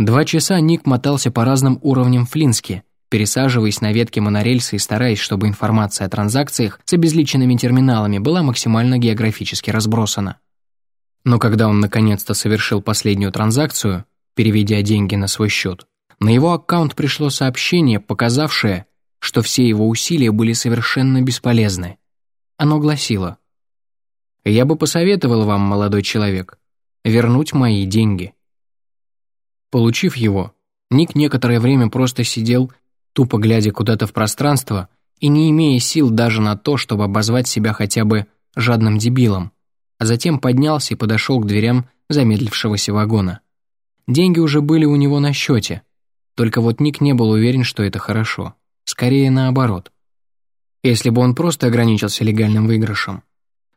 Два часа Ник мотался по разным уровням Флински, пересаживаясь на ветки монорельса и стараясь, чтобы информация о транзакциях с обезличенными терминалами была максимально географически разбросана. Но когда он наконец-то совершил последнюю транзакцию, переведя деньги на свой счет, на его аккаунт пришло сообщение, показавшее, что все его усилия были совершенно бесполезны. Оно гласило «Я бы посоветовал вам, молодой человек, вернуть мои деньги». Получив его, Ник некоторое время просто сидел, тупо глядя куда-то в пространство и не имея сил даже на то, чтобы обозвать себя хотя бы жадным дебилом, а затем поднялся и подошел к дверям замедлившегося вагона. Деньги уже были у него на счете, только вот Ник не был уверен, что это хорошо. Скорее наоборот. Если бы он просто ограничился легальным выигрышем,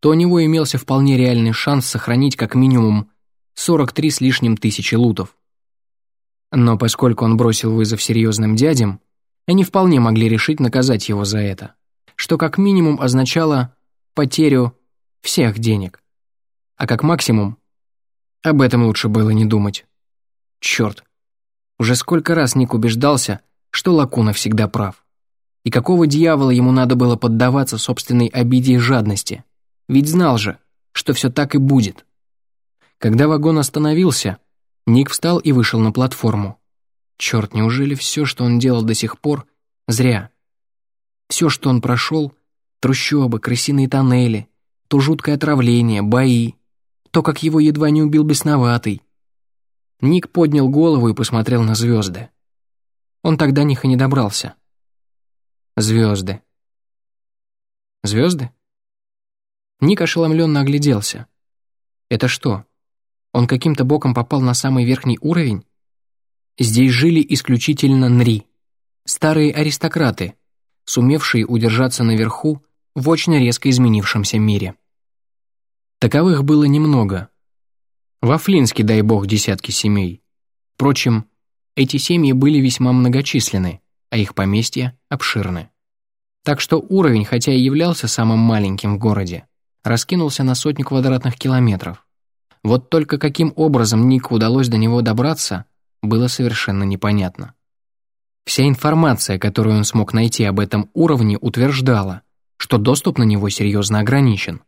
то у него имелся вполне реальный шанс сохранить как минимум 43 с лишним тысячи лутов. Но поскольку он бросил вызов серьезным дядям, они вполне могли решить наказать его за это, что как минимум означало потерю всех денег. А как максимум, об этом лучше было не думать. Черт, уже сколько раз Ник убеждался, что Лакуна всегда прав. И какого дьявола ему надо было поддаваться собственной обиде и жадности? Ведь знал же, что все так и будет. Когда вагон остановился, Ник встал и вышел на платформу. Черт, неужели все, что он делал до сих пор, зря? Все, что он прошел, трущобы, крысиные тоннели, то жуткое отравление, бои, то, как его едва не убил бесноватый. Ник поднял голову и посмотрел на звезды. Он тогда них и не добрался. Звезды. Звезды? Ник ошеломленно огляделся. Это что, он каким-то боком попал на самый верхний уровень? Здесь жили исключительно Нри, старые аристократы, сумевшие удержаться наверху в очень резко изменившемся мире. Таковых было немного. Во Флинске, дай бог, десятки семей. Впрочем, эти семьи были весьма многочисленны, а их поместья обширны. Так что уровень, хотя и являлся самым маленьким в городе, раскинулся на сотню квадратных километров. Вот только каким образом Нику удалось до него добраться, было совершенно непонятно. Вся информация, которую он смог найти об этом уровне, утверждала, что доступ на него серьезно ограничен.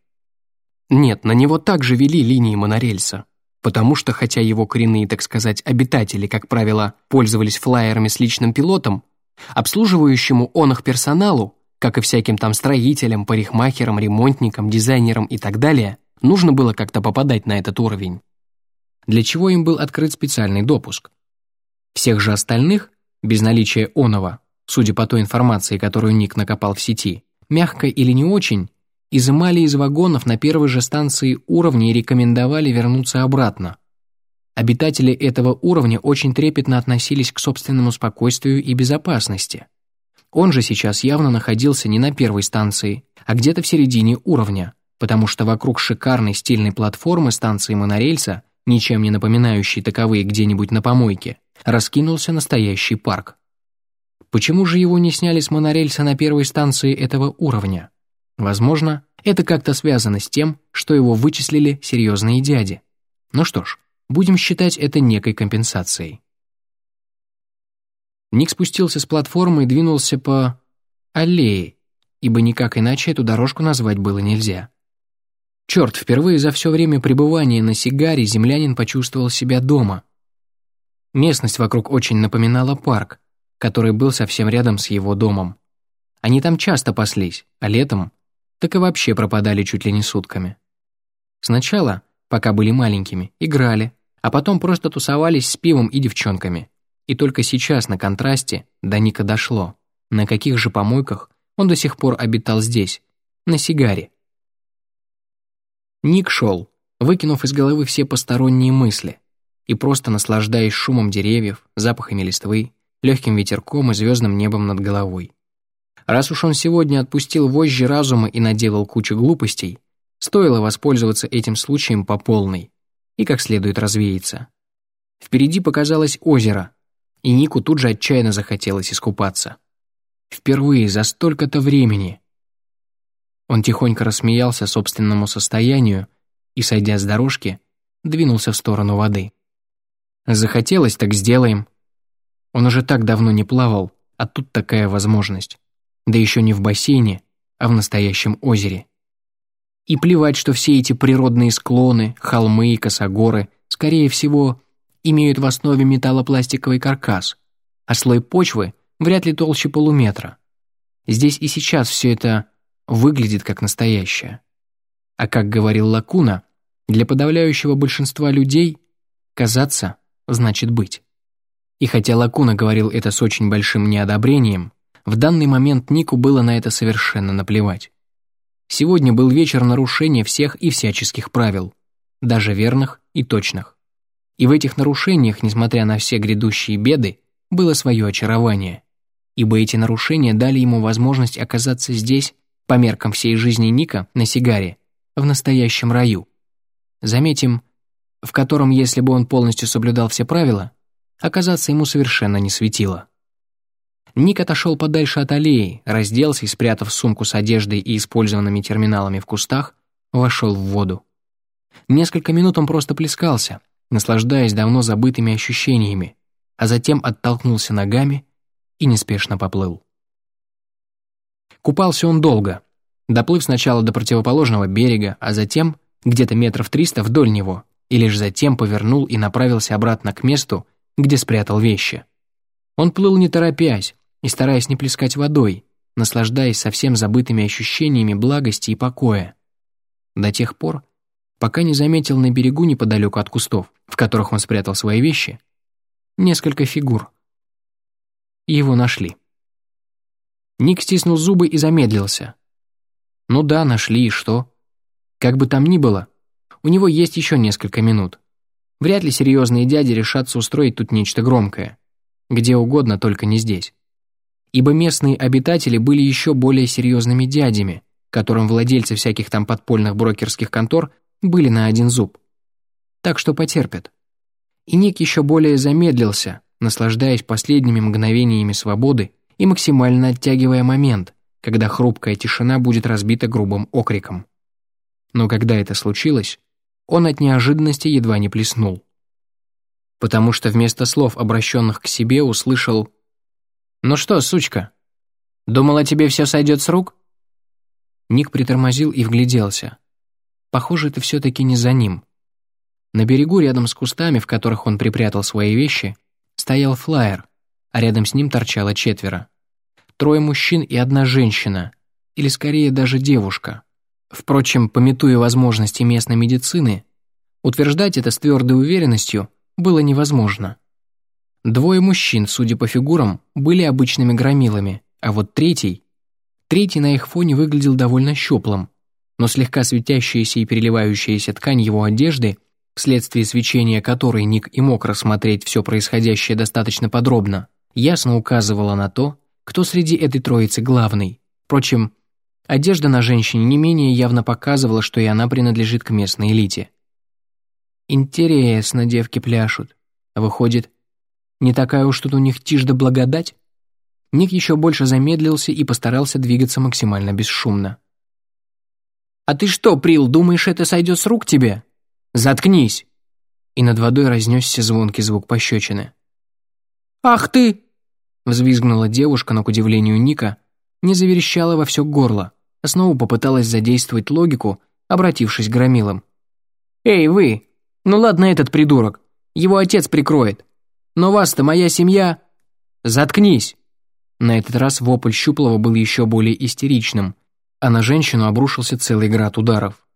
Нет, на него также вели линии монорельса, потому что хотя его коренные, так сказать, обитатели, как правило, пользовались флайерами с личным пилотом, обслуживающему он их персоналу, как и всяким там строителям, парикмахерам, ремонтникам, дизайнерам и так далее, нужно было как-то попадать на этот уровень. Для чего им был открыт специальный допуск. Всех же остальных, без наличия оного, судя по той информации, которую Ник накопал в сети, мягко или не очень, изымали из вагонов на первой же станции уровня и рекомендовали вернуться обратно. Обитатели этого уровня очень трепетно относились к собственному спокойствию и безопасности. Он же сейчас явно находился не на первой станции, а где-то в середине уровня, потому что вокруг шикарной стильной платформы станции монорельса, ничем не напоминающей таковые где-нибудь на помойке, раскинулся настоящий парк. Почему же его не сняли с монорельса на первой станции этого уровня? Возможно, это как-то связано с тем, что его вычислили серьезные дяди. Ну что ж, будем считать это некой компенсацией. Ник спустился с платформы и двинулся по аллее, ибо никак иначе эту дорожку назвать было нельзя. Черт, впервые за все время пребывания на сигаре землянин почувствовал себя дома. Местность вокруг очень напоминала парк, который был совсем рядом с его домом. Они там часто паслись, а летом так и вообще пропадали чуть ли не сутками. Сначала, пока были маленькими, играли, а потом просто тусовались с пивом и девчонками. И только сейчас на контрасте до Ника дошло, на каких же помойках он до сих пор обитал здесь, на сигаре. Ник шел, выкинув из головы все посторонние мысли и просто наслаждаясь шумом деревьев, запахами листвы, легким ветерком и звездным небом над головой. Раз уж он сегодня отпустил вожжи разума и наделал кучу глупостей, стоило воспользоваться этим случаем по полной и как следует развеяться. Впереди показалось озеро, и Нику тут же отчаянно захотелось искупаться. Впервые за столько-то времени. Он тихонько рассмеялся собственному состоянию и, сойдя с дорожки, двинулся в сторону воды. Захотелось, так сделаем. Он уже так давно не плавал, а тут такая возможность. Да еще не в бассейне, а в настоящем озере. И плевать, что все эти природные склоны, холмы и косогоры, скорее всего, имеют в основе металлопластиковый каркас, а слой почвы вряд ли толще полуметра. Здесь и сейчас все это выглядит как настоящее. А как говорил Лакуна, для подавляющего большинства людей казаться значит быть. И хотя Лакуна говорил это с очень большим неодобрением, в данный момент Нику было на это совершенно наплевать. Сегодня был вечер нарушения всех и всяческих правил, даже верных и точных. И в этих нарушениях, несмотря на все грядущие беды, было свое очарование, ибо эти нарушения дали ему возможность оказаться здесь, по меркам всей жизни Ника, на сигаре, в настоящем раю. Заметим, в котором, если бы он полностью соблюдал все правила, оказаться ему совершенно не светило. Ник отошел подальше от аллеи, разделся и, спрятав сумку с одеждой и использованными терминалами в кустах, вошел в воду. Несколько минут он просто плескался, наслаждаясь давно забытыми ощущениями, а затем оттолкнулся ногами и неспешно поплыл. Купался он долго, доплыв сначала до противоположного берега, а затем где-то метров триста вдоль него, и лишь затем повернул и направился обратно к месту, где спрятал вещи. Он плыл не торопясь и стараясь не плескать водой, наслаждаясь совсем забытыми ощущениями благости и покоя. До тех пор, пока не заметил на берегу неподалеку от кустов, в которых он спрятал свои вещи, несколько фигур. Его нашли. Ник стиснул зубы и замедлился. Ну да, нашли, и что? Как бы там ни было, у него есть еще несколько минут. Вряд ли серьезные дяди решатся устроить тут нечто громкое. Где угодно, только не здесь. Ибо местные обитатели были еще более серьезными дядями, которым владельцы всяких там подпольных брокерских контор были на один зуб. Так что потерпят. И Ник еще более замедлился, наслаждаясь последними мгновениями свободы и максимально оттягивая момент, когда хрупкая тишина будет разбита грубым окриком. Но когда это случилось, он от неожиданности едва не плеснул. Потому что вместо слов, обращенных к себе, услышал «Ну что, сучка, думала, тебе все сойдет с рук?» Ник притормозил и вгляделся. Похоже, это все-таки не за ним. На берегу, рядом с кустами, в которых он припрятал свои вещи, стоял флайер, а рядом с ним торчало четверо. Трое мужчин и одна женщина, или скорее даже девушка. Впрочем, пометуя возможности местной медицины, утверждать это с твердой уверенностью было невозможно. Двое мужчин, судя по фигурам, были обычными громилами, а вот третий... Третий на их фоне выглядел довольно щуплым, но слегка светящаяся и переливающаяся ткань его одежды, вследствие свечения которой Ник и мог рассмотреть все происходящее достаточно подробно, ясно указывала на то, кто среди этой троицы главный. Впрочем, Одежда на женщине не менее явно показывала, что и она принадлежит к местной элите. Интересно, девки пляшут. Выходит, не такая уж тут у них тишь да благодать? Ник еще больше замедлился и постарался двигаться максимально бесшумно. «А ты что, Прил, думаешь, это сойдет с рук тебе? Заткнись!» И над водой разнесся звонкий звук пощечины. «Ах ты!» Взвизгнула девушка, но, к удивлению Ника, не заверещала во все горло, снова попыталась задействовать логику, обратившись к громилам. «Эй, вы! Ну ладно этот придурок, его отец прикроет. Но вас-то моя семья...» «Заткнись!» На этот раз вопль Щуплова был еще более истеричным, а на женщину обрушился целый град ударов.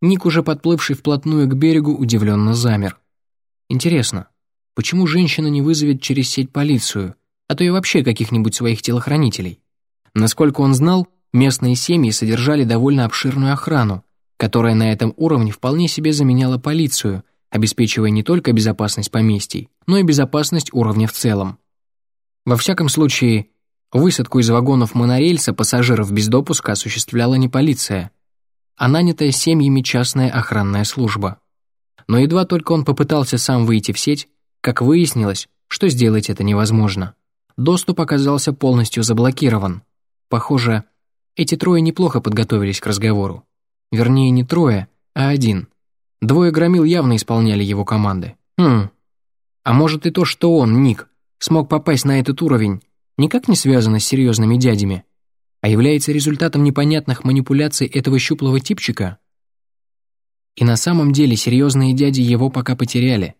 Ник, уже подплывший вплотную к берегу, удивленно замер. Интересно, почему женщина не вызовет через сеть полицию, а то и вообще каких-нибудь своих телохранителей? Насколько он знал, Местные семьи содержали довольно обширную охрану, которая на этом уровне вполне себе заменяла полицию, обеспечивая не только безопасность поместий, но и безопасность уровня в целом. Во всяком случае, высадку из вагонов монорельса пассажиров без допуска осуществляла не полиция, а нанятая семьями частная охранная служба. Но едва только он попытался сам выйти в сеть, как выяснилось, что сделать это невозможно. Доступ оказался полностью заблокирован. Похоже, эти трое неплохо подготовились к разговору. Вернее, не трое, а один. Двое громил явно исполняли его команды. Хм, А может и то, что он, Ник, смог попасть на этот уровень, никак не связано с серьезными дядями, а является результатом непонятных манипуляций этого щуплого типчика? И на самом деле серьезные дяди его пока потеряли.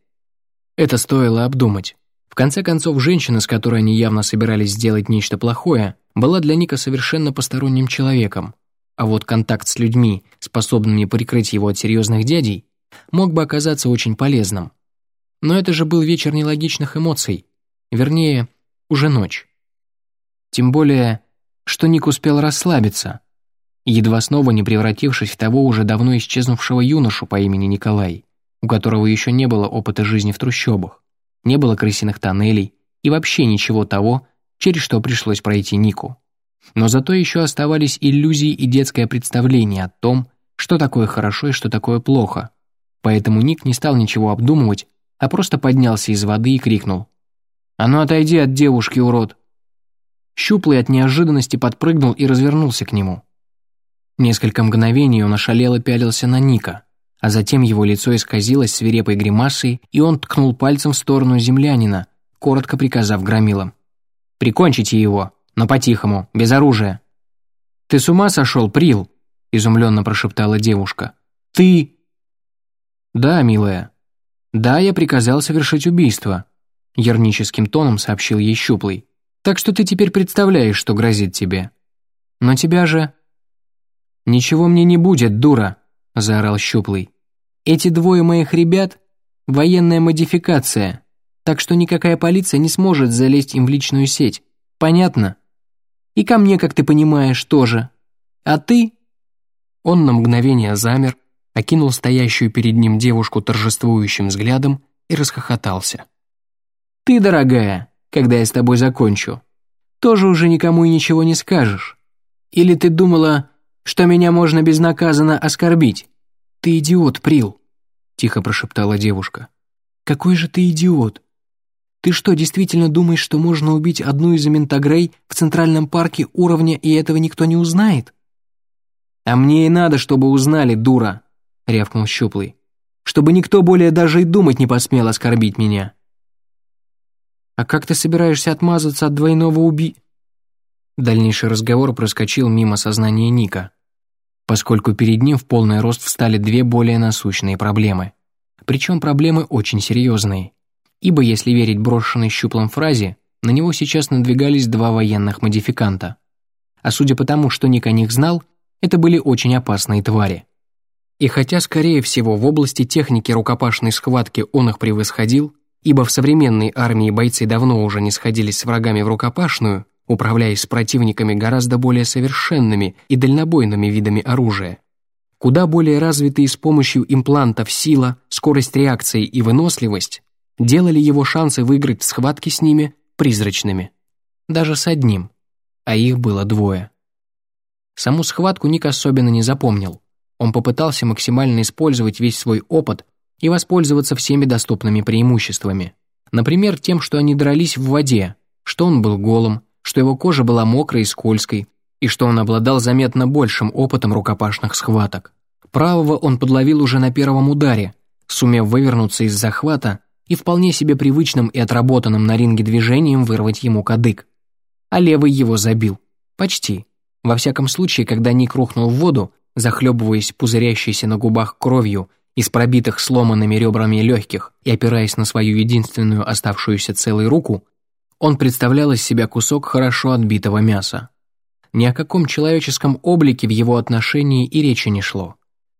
Это стоило обдумать. В конце концов, женщина, с которой они явно собирались сделать нечто плохое, была для Ника совершенно посторонним человеком. А вот контакт с людьми, способными прикрыть его от серьезных дядей, мог бы оказаться очень полезным. Но это же был вечер нелогичных эмоций. Вернее, уже ночь. Тем более, что Ник успел расслабиться, едва снова не превратившись в того уже давно исчезнувшего юношу по имени Николай, у которого еще не было опыта жизни в трущобах, не было крысиных тоннелей и вообще ничего того, через что пришлось пройти Нику. Но зато еще оставались иллюзии и детское представление о том, что такое хорошо и что такое плохо. Поэтому Ник не стал ничего обдумывать, а просто поднялся из воды и крикнул. «А ну отойди от девушки, урод!» Щуплый от неожиданности подпрыгнул и развернулся к нему. Несколько мгновений он ошалело пялился на Ника, а затем его лицо исказилось свирепой гримасой, и он ткнул пальцем в сторону землянина, коротко приказав громилам. «Прикончите его, но по-тихому, без оружия». «Ты с ума сошел, Прил?» – изумленно прошептала девушка. «Ты...» «Да, милая. Да, я приказал совершить убийство», – ярническим тоном сообщил ей Щуплый. «Так что ты теперь представляешь, что грозит тебе. Но тебя же...» «Ничего мне не будет, дура!» – заорал Щуплый. «Эти двое моих ребят – военная модификация, так что никакая полиция не сможет залезть им в личную сеть. Понятно? И ко мне, как ты понимаешь, тоже. А ты...» Он на мгновение замер, окинул стоящую перед ним девушку торжествующим взглядом и расхохотался. «Ты, дорогая, когда я с тобой закончу, тоже уже никому и ничего не скажешь. Или ты думала, что меня можно безнаказанно оскорбить. Ты идиот, Прил», — тихо прошептала девушка. «Какой же ты идиот? Ты что, действительно думаешь, что можно убить одну из Ментагрей в Центральном парке уровня, и этого никто не узнает?» «А мне и надо, чтобы узнали, дура», — рявкнул Щуплый. «Чтобы никто более даже и думать не посмел оскорбить меня». «А как ты собираешься отмазаться от двойного уби...» Дальнейший разговор проскочил мимо сознания Ника, поскольку перед ним в полный рост встали две более насущные проблемы. Причем проблемы очень серьезные, ибо если верить брошенной щуплом фразе, на него сейчас надвигались два военных модификанта. А судя по тому, что Ник о них знал, это были очень опасные твари. И хотя, скорее всего, в области техники рукопашной схватки он их превосходил, ибо в современной армии бойцы давно уже не сходились с врагами в рукопашную, управляясь с противниками гораздо более совершенными и дальнобойными видами оружия. Куда более развитые с помощью имплантов сила, скорость реакции и выносливость делали его шансы выиграть в схватке с ними призрачными. Даже с одним, а их было двое. Саму схватку Ник особенно не запомнил. Он попытался максимально использовать весь свой опыт и воспользоваться всеми доступными преимуществами. Например, тем, что они дрались в воде, что он был голым, что его кожа была мокрой и скользкой, и что он обладал заметно большим опытом рукопашных схваток. Правого он подловил уже на первом ударе, сумев вывернуться из захвата и вполне себе привычным и отработанным на ринге движением вырвать ему кадык. А левый его забил. Почти. Во всяком случае, когда Ник рухнул в воду, захлебываясь пузырящейся на губах кровью из пробитых сломанными ребрами легких и опираясь на свою единственную оставшуюся целой руку, он представлял из себя кусок хорошо отбитого мяса. Ни о каком человеческом облике в его отношении и речи не шло.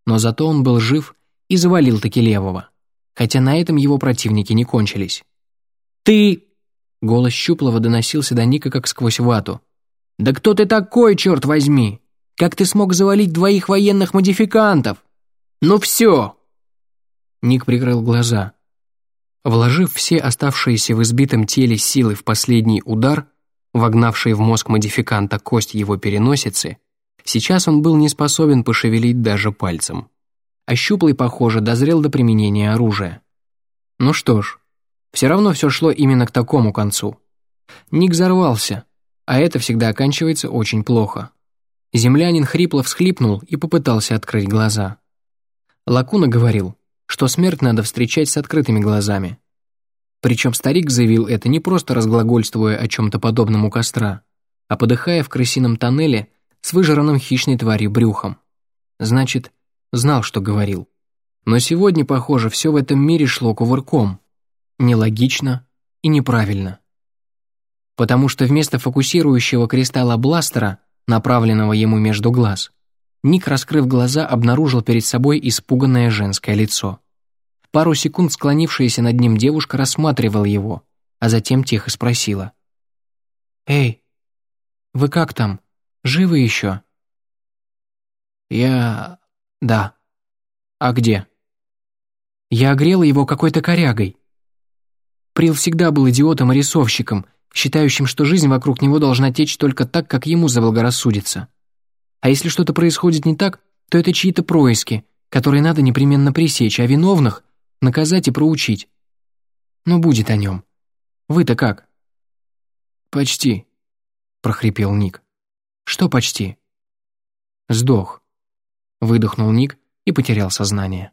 Но зато он был жив и завалил таки левого. Хотя на этом его противники не кончились. «Ты...» Голос Щуплова доносился до Ника как сквозь вату. «Да кто ты такой, черт возьми? Как ты смог завалить двоих военных модификантов? Ну все!» Ник прикрыл глаза. Вложив все оставшиеся в избитом теле силы в последний удар, вогнавший в мозг модификанта кость его переносицы, сейчас он был не способен пошевелить даже пальцем. А щуплый, похоже, дозрел до применения оружия. Ну что ж, все равно все шло именно к такому концу. Ник взорвался, а это всегда оканчивается очень плохо. Землянин хрипло всхлипнул и попытался открыть глаза. Лакуна говорил, что смерть надо встречать с открытыми глазами. Причем старик заявил это не просто разглагольствуя о чем-то подобном у костра, а подыхая в крысином тоннеле с выжранным хищной тварью брюхом. Значит, знал, что говорил. Но сегодня, похоже, все в этом мире шло кувырком. Нелогично и неправильно. Потому что вместо фокусирующего кристалла бластера, направленного ему между глаз, Ник, раскрыв глаза, обнаружил перед собой испуганное женское лицо. Пару секунд склонившаяся над ним девушка рассматривала его, а затем тихо спросила. «Эй, вы как там? Живы еще?» «Я... да. А где?» Я огрела его какой-то корягой. Прил всегда был идиотом и рисовщиком, считающим, что жизнь вокруг него должна течь только так, как ему заблагорассудится. А если что-то происходит не так, то это чьи-то происки, которые надо непременно пресечь, а виновных — наказать и проучить. Но будет о нем. Вы-то как? «Почти», — прохрипел Ник. «Что почти?» «Сдох», — выдохнул Ник и потерял сознание.